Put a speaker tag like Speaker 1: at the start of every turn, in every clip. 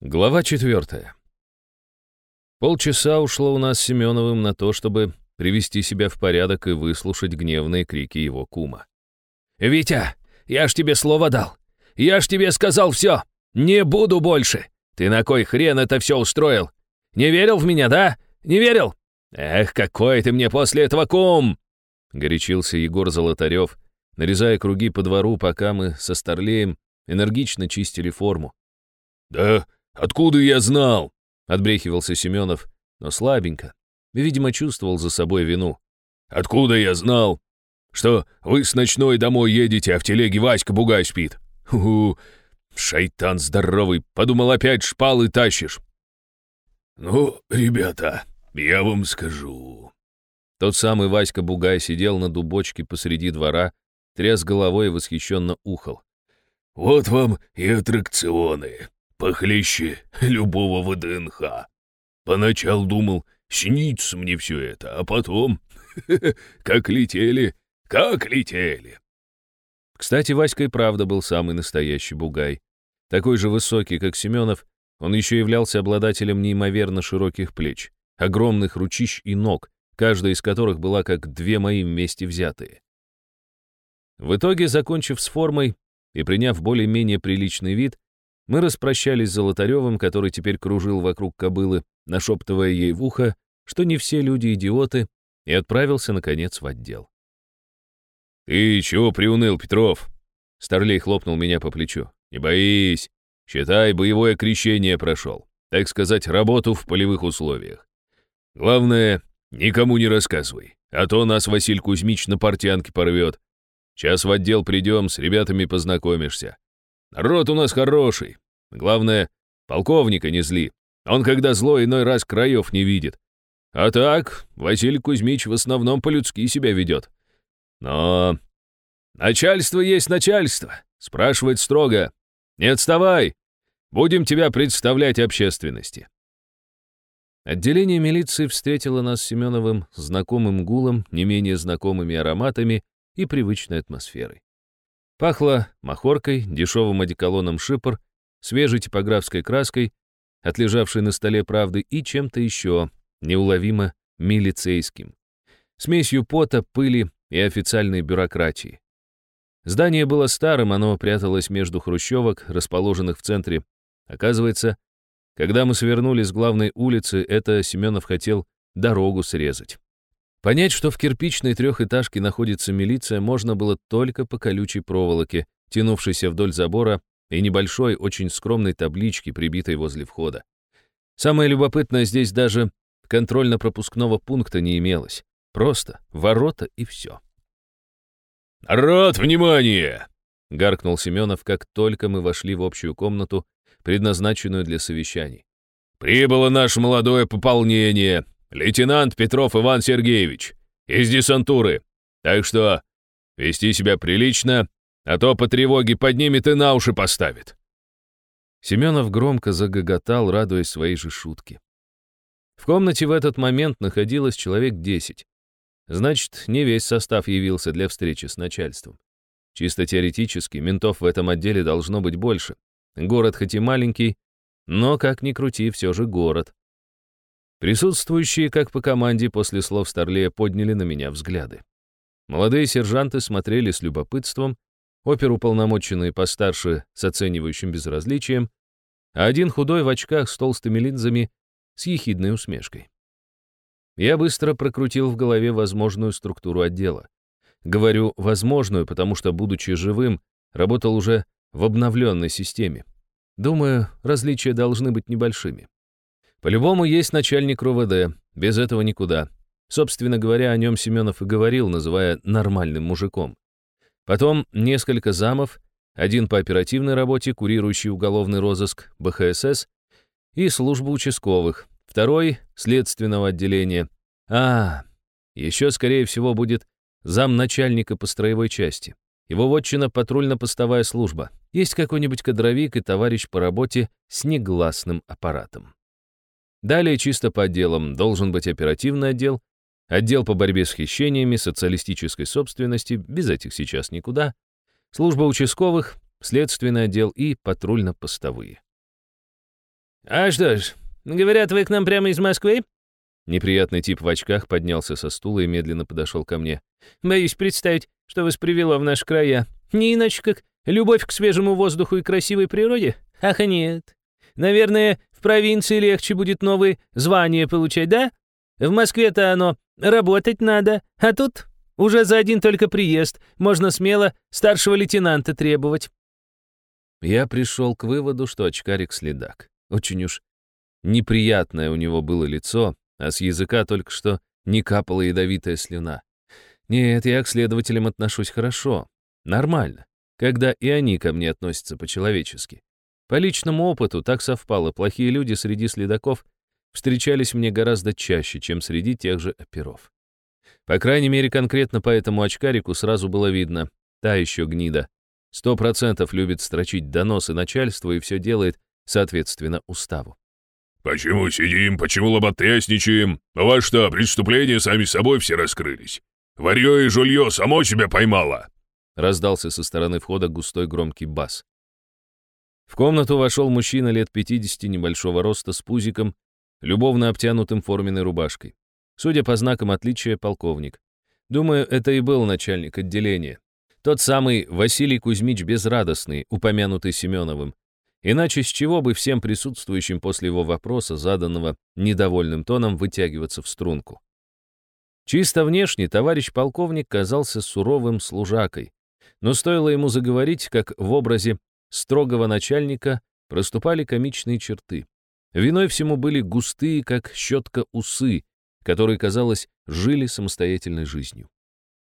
Speaker 1: Глава четвертая. Полчаса ушло у нас с Семеновым на то, чтобы привести себя в порядок и выслушать гневные крики его кума.
Speaker 2: «Витя, я ж тебе слово дал! Я ж тебе сказал все! Не буду больше! Ты на кой хрен это все устроил? Не верил в меня, да? Не верил? Эх, какой ты мне после этого кум!»
Speaker 1: Горячился Егор Золотарев, нарезая круги по двору, пока мы со Старлеем энергично чистили форму.
Speaker 3: «Да «Откуда я знал?»
Speaker 1: — отбрехивался Семенов, но слабенько. Видимо, чувствовал за собой вину.
Speaker 3: «Откуда я знал, что вы с ночной домой едете, а в телеге Васька Бугай спит? Ху-ху, шайтан здоровый, подумал, опять шпалы тащишь». «Ну, ребята, я вам скажу».
Speaker 1: Тот самый Васька Бугай сидел на дубочке посреди двора, тряс головой и восхищенно ухал.
Speaker 3: «Вот вам и аттракционы похлеще любого ВДНХ. Поначалу думал, снится мне все это, а потом, как летели, как летели.
Speaker 1: Кстати, Васька и правда был самый настоящий бугай. Такой же высокий, как Семенов, он еще являлся обладателем неимоверно широких плеч, огромных ручищ и ног, каждая из которых была как две мои вместе взятые. В итоге, закончив с формой и приняв более-менее приличный вид, мы распрощались с Золотаревым, который теперь кружил вокруг кобылы, нашептывая ей в ухо, что не все люди идиоты, и отправился, наконец, в отдел.
Speaker 3: «Ты чего приуныл, Петров?» Старлей хлопнул меня по плечу. «Не боись. Считай, боевое крещение прошел. Так сказать, работу в полевых условиях. Главное, никому не рассказывай, а то нас Василь Кузьмич на портянке порвет. Сейчас в отдел придем, с ребятами познакомишься. Народ у нас хороший. Главное, полковника не зли. Он, когда зло, иной раз краев не видит. А так, Василий Кузьмич в основном по-людски себя ведет. Но начальство есть начальство. Спрашивает строго. Не отставай. Будем тебя представлять общественности.
Speaker 1: Отделение милиции встретило нас с Семеновым знакомым гулом, не менее знакомыми ароматами и привычной атмосферой. Пахло махоркой, дешевым одеколоном шипр, свежей типографской краской, отлежавшей на столе правды и чем-то еще, неуловимо милицейским. Смесью пота, пыли и официальной бюрократии. Здание было старым, оно пряталось между хрущевок, расположенных в центре. Оказывается, когда мы свернули с главной улицы, это Семенов хотел дорогу срезать. Понять, что в кирпичной трехэтажке находится милиция, можно было только по колючей проволоке, тянувшейся вдоль забора, и небольшой, очень скромной табличке, прибитой возле входа. Самое любопытное, здесь даже контрольно-пропускного пункта не имелось. Просто ворота и все.
Speaker 3: «Народ, внимание!»
Speaker 1: — гаркнул Семенов, как только мы вошли в общую комнату, предназначенную для совещаний.
Speaker 3: «Прибыло наше молодое пополнение. Лейтенант Петров Иван Сергеевич, из десантуры. Так что вести себя прилично, а то по тревоге поднимет и на уши поставит».
Speaker 1: Семенов громко загоготал, радуясь своей же шутке. В комнате в этот момент находилось человек десять. Значит, не весь состав явился для встречи с начальством. Чисто теоретически, ментов в этом отделе должно быть больше. Город хоть и маленький, но, как ни крути, все же город. Присутствующие, как по команде, после слов Старлея подняли на меня взгляды. Молодые сержанты смотрели с любопытством, оперуполномоченные постарше с оценивающим безразличием, а один худой в очках с толстыми линзами с ехидной усмешкой. Я быстро прокрутил в голове возможную структуру отдела. Говорю «возможную», потому что, будучи живым, работал уже в обновленной системе. Думаю, различия должны быть небольшими. По-любому есть начальник РУВД, без этого никуда. Собственно говоря, о нем Семенов и говорил, называя нормальным мужиком. Потом несколько замов, один по оперативной работе, курирующий уголовный розыск БХСС, и служба участковых, второй — следственного отделения. А, еще, скорее всего, будет замначальника по строевой части. Его вотчина — патрульно-постовая служба. Есть какой-нибудь кадровик и товарищ по работе с негласным аппаратом. Далее чисто по отделам должен быть оперативный отдел, отдел по борьбе с хищениями, социалистической собственности, без этих сейчас никуда, служба участковых, следственный отдел и патрульно-постовые.
Speaker 2: «А что ж, говорят, вы к нам прямо из Москвы?»
Speaker 1: Неприятный тип в очках поднялся со стула и медленно подошел ко мне.
Speaker 2: «Боюсь представить, что вас привело в наш края. Не иначе как любовь к свежему воздуху и красивой природе? Ах, нет. Наверное, в провинции легче будет новые звания получать, да? В Москве-то оно работать надо, а тут уже за один только приезд можно смело старшего лейтенанта требовать».
Speaker 1: Я пришел к выводу, что очкарик следак. Очень уж неприятное у него было лицо, а с языка только что не капала ядовитая слюна. Нет, я к следователям отношусь хорошо, нормально, когда и они ко мне относятся по-человечески. По личному опыту так совпало, плохие люди среди следаков встречались мне гораздо чаще, чем среди тех же оперов. По крайней мере, конкретно по этому очкарику сразу было видно, та еще гнида. Сто процентов любит строчить доносы начальству и все делает, соответственно, уставу.
Speaker 3: «Почему сидим, почему лоботрясничаем? У вас что, преступления сами собой все раскрылись? Варьё и жульё само себя поймало!»
Speaker 1: Раздался со стороны входа густой громкий бас. В комнату вошел мужчина лет 50 небольшого роста с пузиком, любовно обтянутым форменной рубашкой. Судя по знакам отличия, полковник. Думаю, это и был начальник отделения. Тот самый Василий Кузьмич Безрадостный, упомянутый Семеновым, Иначе с чего бы всем присутствующим после его вопроса, заданного недовольным тоном, вытягиваться в струнку? Чисто внешне товарищ полковник казался суровым служакой, но стоило ему заговорить, как в образе строгого начальника проступали комичные черты. Виной всему были густые, как щетка, усы, которые, казалось, жили самостоятельной жизнью.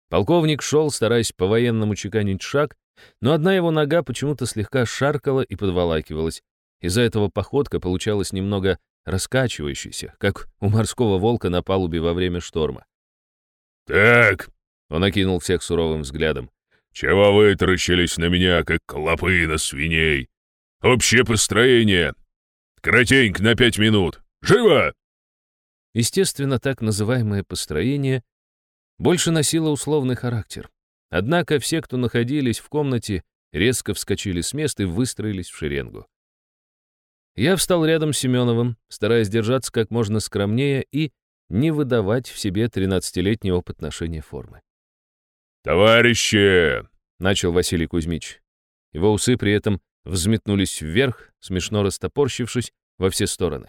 Speaker 1: Полковник шел, стараясь по-военному чеканить шаг, но одна его нога почему-то слегка шаркала и подволакивалась. Из-за этого походка получалась немного раскачивающейся, как у морского волка на палубе во время шторма.
Speaker 3: «Так!»
Speaker 1: — он окинул всех суровым взглядом.
Speaker 3: «Чего вы таращились на меня, как клопы на свиней? Общее построение! Коротенько, на пять минут! Живо!»
Speaker 1: Естественно, так называемое построение больше носило условный характер. Однако все, кто находились в комнате, резко вскочили с места и выстроились в шеренгу. Я встал рядом с Семеновым, стараясь держаться как можно скромнее и не выдавать в себе 13-летний опыт ношения формы.
Speaker 3: «Товарищи!» — начал Василий Кузьмич.
Speaker 1: Его усы при этом взметнулись вверх, смешно растопорщившись во все стороны.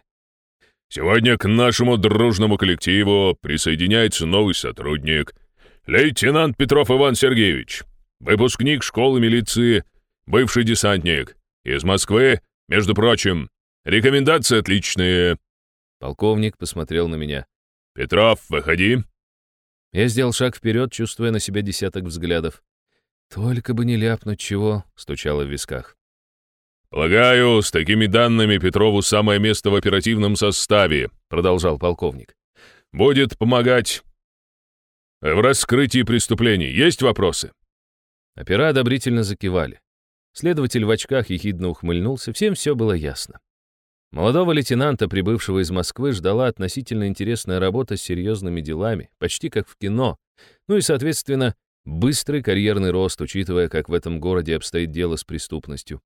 Speaker 3: «Сегодня к нашему дружному коллективу присоединяется новый сотрудник — «Лейтенант Петров Иван Сергеевич, выпускник школы милиции, бывший десантник. Из Москвы, между прочим. Рекомендации отличные».
Speaker 1: Полковник посмотрел на меня.
Speaker 3: «Петров, выходи».
Speaker 1: Я сделал шаг вперед, чувствуя на себя десяток взглядов. «Только бы не ляпнуть чего», — стучало в висках.
Speaker 3: «Полагаю, с такими данными Петрову самое место в оперативном составе», — продолжал полковник. «Будет помогать в раскрытии преступлений есть вопросы?»
Speaker 1: Опера одобрительно закивали. Следователь в очках ехидно ухмыльнулся, всем все было ясно. Молодого лейтенанта, прибывшего из Москвы, ждала относительно интересная работа с серьезными делами, почти как в кино, ну и, соответственно, быстрый карьерный рост, учитывая, как в этом городе обстоит дело с преступностью.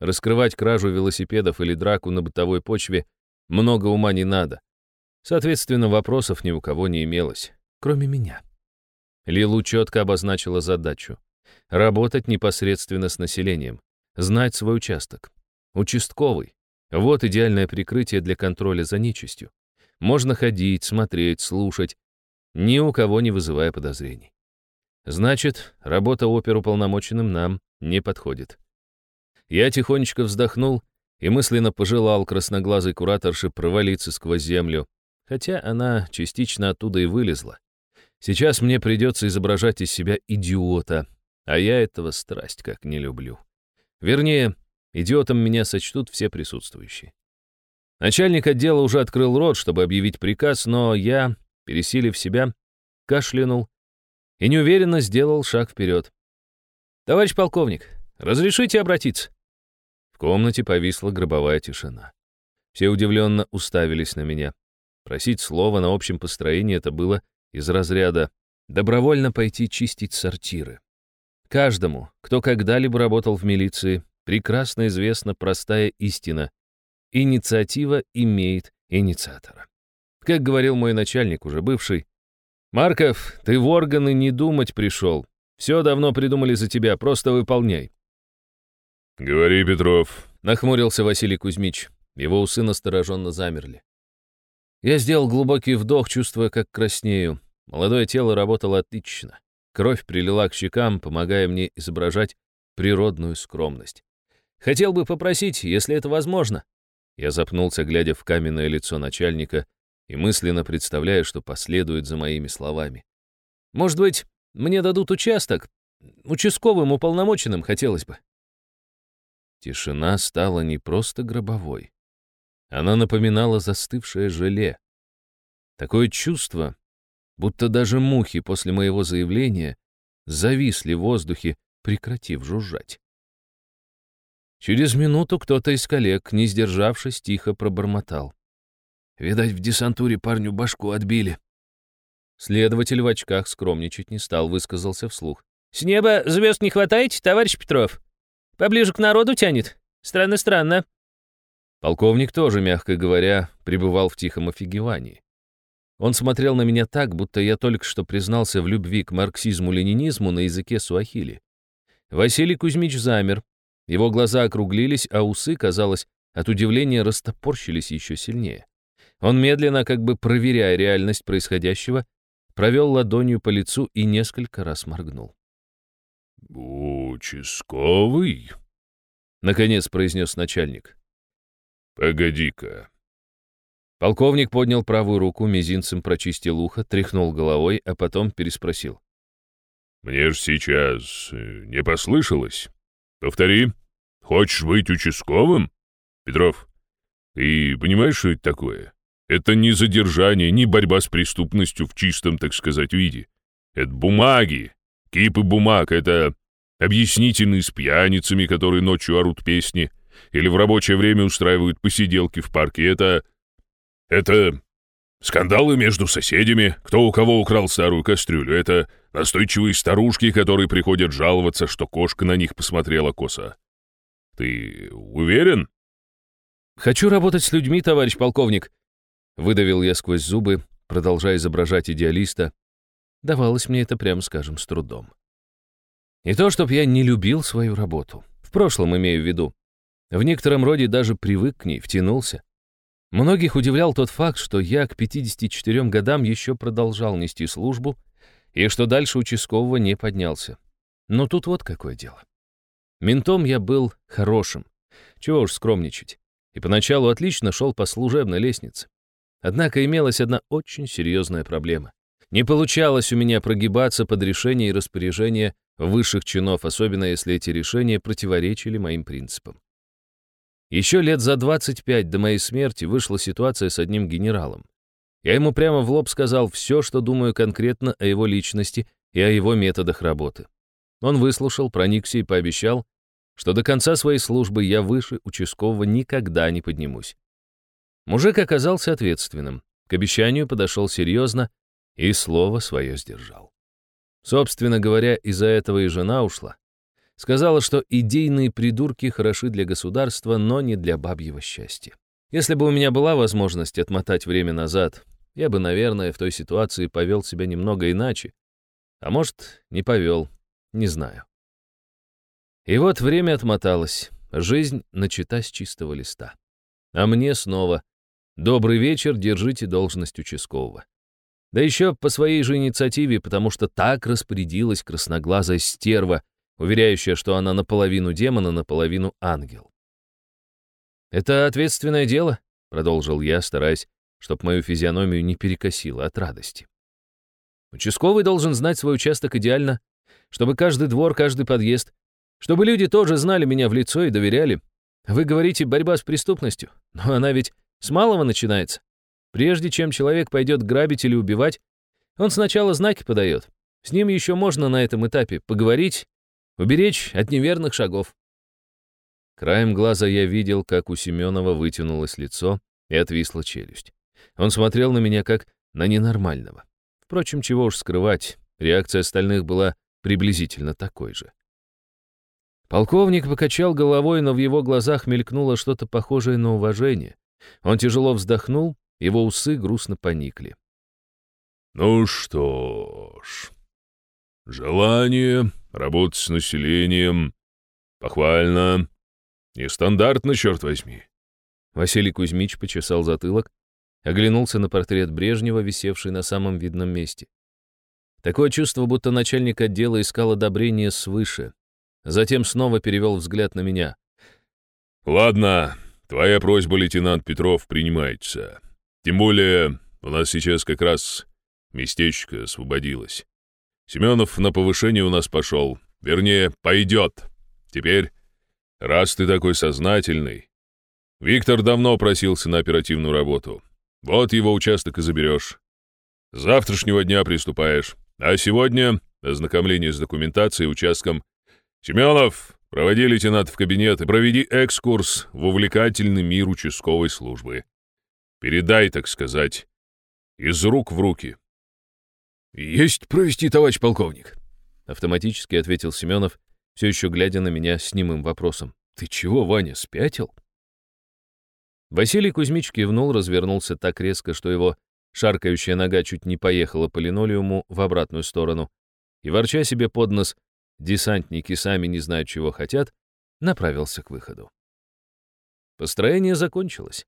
Speaker 1: Раскрывать кражу велосипедов или драку на бытовой почве много ума не надо. Соответственно, вопросов ни у кого не имелось, кроме меня. Лилу четко обозначила задачу. Работать непосредственно с населением. Знать свой участок. Участковый. Вот идеальное прикрытие для контроля за нечистью. Можно ходить, смотреть, слушать, ни у кого не вызывая подозрений. Значит, работа оперуполномоченным нам не подходит. Я тихонечко вздохнул и мысленно пожелал красноглазой кураторше провалиться сквозь землю, хотя она частично оттуда и вылезла. Сейчас мне придется изображать из себя идиота, а я этого страсть как не люблю. Вернее, идиотом меня сочтут все присутствующие. Начальник отдела уже открыл рот, чтобы объявить приказ, но я, пересилив себя, кашлянул и неуверенно сделал шаг вперед. «Товарищ полковник, разрешите обратиться?» В комнате повисла гробовая тишина. Все удивленно уставились на меня. Просить слова на общем построении это было из разряда «добровольно пойти чистить сортиры». Каждому, кто когда-либо работал в милиции, прекрасно известна простая истина. инициатива имеет инициатора. Как говорил мой начальник, уже бывший, «Марков, ты в органы не думать пришел. Все давно придумали за тебя, просто выполняй».
Speaker 3: «Говори, Петров», —
Speaker 1: нахмурился Василий Кузьмич. Его усы настороженно замерли. Я сделал глубокий вдох, чувствуя, как краснею. Молодое тело работало отлично. Кровь прилила к щекам, помогая мне изображать природную скромность. Хотел бы попросить, если это возможно. Я запнулся, глядя в каменное лицо начальника и мысленно представляя, что последует за моими словами. Может быть, мне дадут участок? Участковым уполномоченным хотелось бы. Тишина стала не просто гробовой. Она напоминала застывшее желе. Такое чувство, будто даже мухи после моего заявления зависли в воздухе, прекратив жужжать. Через минуту кто-то из коллег, не сдержавшись, тихо пробормотал. «Видать, в десантуре парню башку отбили». Следователь в очках скромничать не стал, высказался вслух.
Speaker 2: «С неба звезд не хватает, товарищ Петров? Поближе к народу тянет? Странно-странно».
Speaker 1: Полковник тоже, мягко говоря, пребывал в тихом офигевании. Он смотрел на меня так, будто я только что признался в любви к марксизму-ленинизму на языке суахили. Василий Кузьмич замер. Его глаза округлились, а усы, казалось, от удивления растопорщились еще сильнее. Он медленно, как бы проверяя реальность происходящего, провел ладонью по лицу и несколько раз моргнул.
Speaker 3: «Участковый?»
Speaker 1: — наконец произнес начальник.
Speaker 3: «Погоди-ка,
Speaker 1: Полковник поднял правую руку, мизинцем прочистил ухо, тряхнул головой, а потом переспросил.
Speaker 3: «Мне ж сейчас э, не послышалось. Повтори. Хочешь быть участковым? Петров, ты понимаешь, что это такое? Это не задержание, не борьба с преступностью в чистом, так сказать, виде. Это бумаги, кипы бумаг, это объяснительные с пьяницами, которые ночью орут песни, или в рабочее время устраивают посиделки в парке. Это это скандалы между соседями, кто у кого украл старую кастрюлю. Это настойчивые старушки, которые приходят жаловаться, что кошка на них посмотрела косо. Ты уверен?
Speaker 1: Хочу работать с людьми, товарищ полковник. Выдавил я сквозь зубы, продолжая изображать идеалиста. Давалось мне это, прямо скажем, с трудом. Не то, чтоб я не любил свою работу. В прошлом имею в виду. В некотором роде даже привык к ней, втянулся. Многих удивлял тот факт, что я к 54 годам еще продолжал нести службу, и что дальше участкового не поднялся. Но тут вот какое дело. Ментом я был хорошим, чего уж скромничать, и поначалу отлично шел по служебной лестнице. Однако имелась одна очень серьезная проблема. Не получалось у меня прогибаться под решения и распоряжения высших чинов, особенно если эти решения противоречили моим принципам. Еще лет за 25 до моей смерти вышла ситуация с одним генералом. Я ему прямо в лоб сказал все, что думаю конкретно о его личности и о его методах работы. Он выслушал, проникся и пообещал, что до конца своей службы я выше участкового никогда не поднимусь. Мужик оказался ответственным, к обещанию подошел серьезно и слово свое сдержал. Собственно говоря, из-за этого и жена ушла. Сказала, что идейные придурки хороши для государства, но не для бабьего счастья. Если бы у меня была возможность отмотать время назад, я бы, наверное, в той ситуации повел себя немного иначе. А может, не повел, не знаю. И вот время отмоталось, жизнь начата с чистого листа. А мне снова «Добрый вечер, держите должность участкового». Да еще по своей же инициативе, потому что так распорядилась красноглазая стерва, уверяющая, что она наполовину демона, наполовину ангел. «Это ответственное дело», — продолжил я, стараясь, чтобы мою физиономию не перекосило от радости. «Участковый должен знать свой участок идеально, чтобы каждый двор, каждый подъезд, чтобы люди тоже знали меня в лицо и доверяли. Вы говорите, борьба с преступностью, но она ведь с малого начинается. Прежде чем человек пойдет грабить или убивать, он сначала знаки подает. С ним еще можно на этом этапе поговорить Уберечь от неверных шагов. Краем глаза я видел, как у Семенова вытянулось лицо и отвисла челюсть. Он смотрел на меня как на ненормального. Впрочем, чего уж скрывать, реакция остальных была приблизительно такой же. Полковник покачал головой, но в его глазах мелькнуло что-то похожее на уважение. Он тяжело вздохнул, его усы грустно поникли.
Speaker 3: «Ну что ж, желание работать с населением похвально. Нестандартно, черт возьми».
Speaker 1: Василий Кузьмич почесал затылок, оглянулся на портрет Брежнева, висевший на самом видном месте. Такое чувство, будто начальник отдела искал одобрение свыше. Затем снова перевел взгляд на меня.
Speaker 3: «Ладно, твоя просьба, лейтенант Петров, принимается. Тем более, у нас сейчас как раз местечко освободилось. Семенов на повышение у нас пошел. Вернее, пойдет. Теперь, раз ты такой сознательный... Виктор давно просился на оперативную работу. Вот его участок и заберешь. С завтрашнего дня приступаешь. А сегодня ознакомление с документацией участком «Семенов, проводи лейтенант в кабинет и проведи экскурс в увлекательный мир участковой службы. Передай, так сказать, из рук в руки».
Speaker 2: «Есть провести, товарищ полковник», —
Speaker 1: автоматически ответил Семенов, все еще глядя на меня с немым вопросом. «Ты чего, Ваня, спятил?» Василий Кузьмич кивнул, развернулся так резко, что его шаркающая нога чуть не поехала по линолеуму в обратную сторону, и, ворча себе под нос, десантники сами не знают, чего хотят, направился к выходу. Построение закончилось.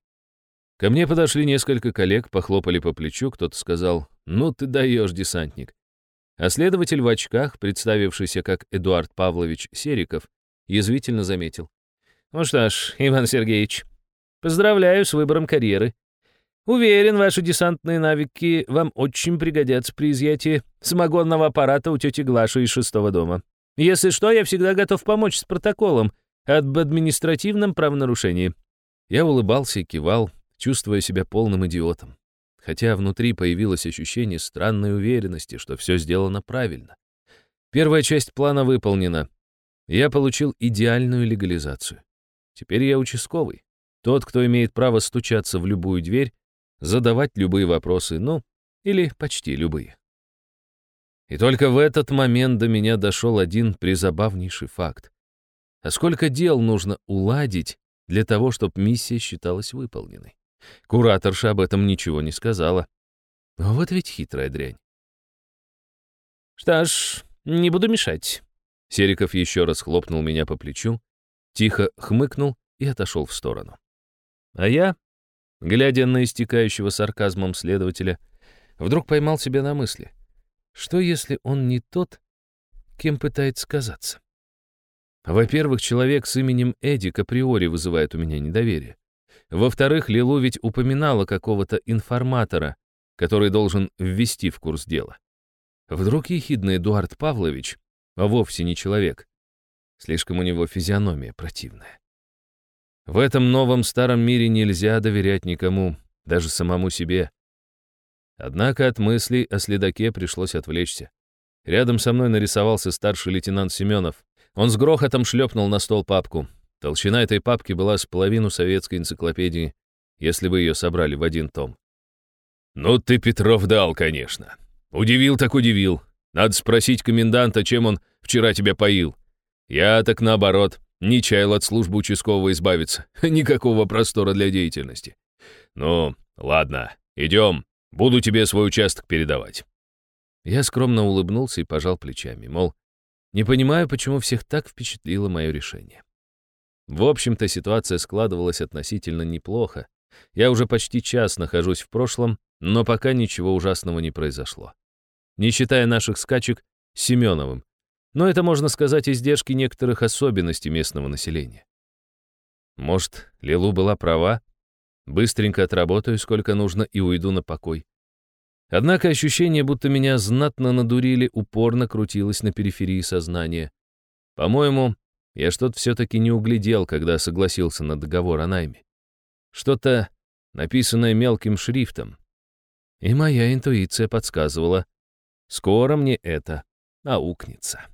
Speaker 1: Ко мне подошли несколько коллег, похлопали по плечу, кто-то сказал «Ну ты даешь, десантник». А следователь в очках, представившийся как Эдуард Павлович Сериков, язвительно заметил. «Ну что ж, Иван Сергеевич, поздравляю с выбором карьеры. Уверен, ваши десантные навыки вам очень пригодятся при изъятии самогонного аппарата у тети Глаши из шестого дома. Если что, я всегда готов помочь с протоколом об административном правонарушении». Я улыбался и кивал, чувствуя себя полным идиотом. Хотя внутри появилось ощущение странной уверенности, что все сделано правильно. Первая часть плана выполнена. Я получил идеальную легализацию. Теперь я участковый. Тот, кто имеет право стучаться в любую дверь, задавать любые вопросы, ну, или почти любые. И только в этот момент до меня дошел один призабавнейший факт. А сколько дел нужно уладить для того, чтобы миссия считалась выполненной? Кураторша об этом ничего не сказала. Вот ведь хитрая дрянь. «Что ж, не буду мешать». Сериков еще раз хлопнул меня по плечу, тихо хмыкнул и отошел в сторону. А я, глядя на истекающего сарказмом следователя, вдруг поймал себя на мысли — что, если он не тот, кем пытается казаться? Во-первых, человек с именем Эдик априори вызывает у меня недоверие. Во-вторых, Лилу ведь упоминала какого-то информатора, который должен ввести в курс дела. Вдруг ехидный Эдуард Павлович, а вовсе не человек. Слишком у него физиономия противная. В этом новом старом мире нельзя доверять никому, даже самому себе. Однако от мыслей о следаке пришлось отвлечься. Рядом со мной нарисовался старший лейтенант Семенов. Он с грохотом шлепнул на стол папку. Толщина этой папки была с половину советской энциклопедии, если вы ее собрали в один том.
Speaker 3: «Ну ты, Петров, дал, конечно. Удивил так удивил. Надо спросить коменданта, чем он вчера тебя поил. Я так наоборот, не чаял от службы участкового избавиться. Никакого простора для деятельности. Ну, ладно, идем, Буду тебе свой участок передавать».
Speaker 1: Я скромно улыбнулся и пожал плечами, мол, не понимаю, почему всех так впечатлило мое решение. В общем-то, ситуация складывалась относительно неплохо. Я уже почти час нахожусь в прошлом, но пока ничего ужасного не произошло. Не считая наших скачек с Семеновым. Но это, можно сказать, издержки некоторых особенностей местного населения. Может, Лилу была права, Быстренько отработаю, сколько нужно, и уйду на покой. Однако ощущение, будто меня знатно надурили, упорно крутилось на периферии сознания. По-моему, я что-то все-таки не углядел, когда согласился на договор о найме. Что-то, написанное мелким шрифтом. И моя интуиция подсказывала, скоро мне это аукнется.